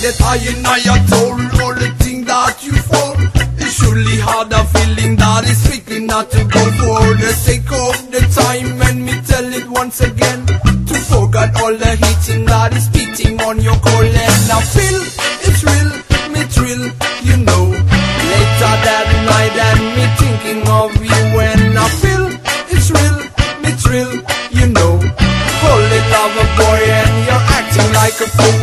I and I are told all the things that you fall. It's surely hard a feeling that is strictly not to go for the sake of the time. And me tell it once again to forget all the hitting that is beating on your collar. Now feel it's real, me thrill, you know. Later that night and me thinking of you and I feel it's real, me thrill, you know. Holy lover boy and you're acting like a fool.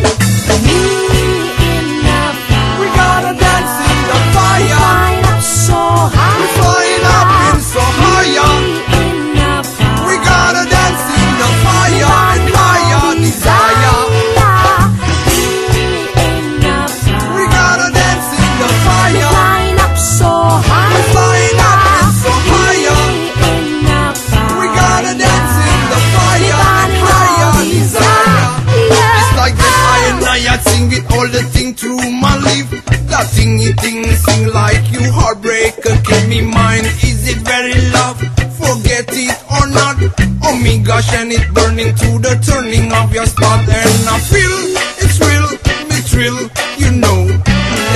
That thingy thing sing like you heartbreaker. Give me mine. Is it very love? Forget it or not. Oh my gosh, and it's burning to the turning of your spot. And I feel it's real, me thrill, you know.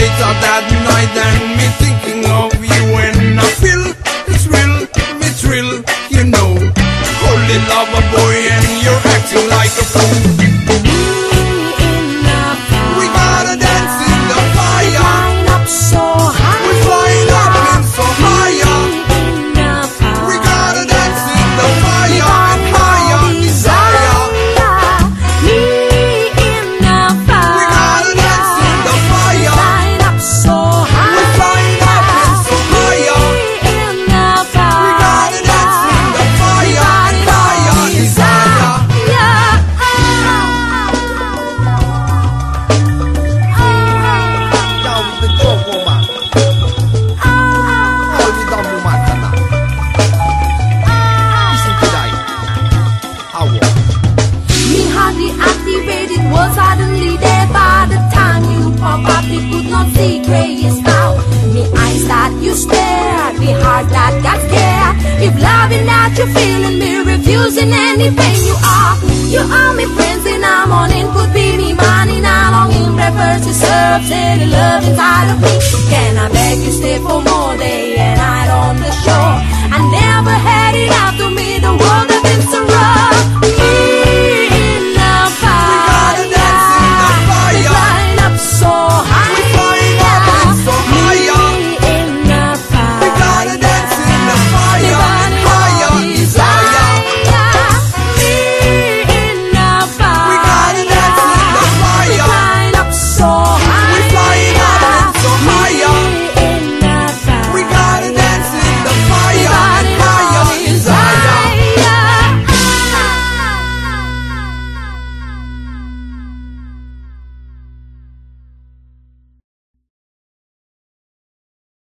Later that night, and me thinking of you. And I feel it's real, me thrill, you know. Holy lover boy, and you're acting like a fool. Crazy now. Me eyes that you stare me heart that got scared. If loving that you're feeling me refusing anything you are. You are me friends and I'm on could be me money now longing refers to serve steady love inside of me. Can I beg you stay for more day and night on the shore? I never had it out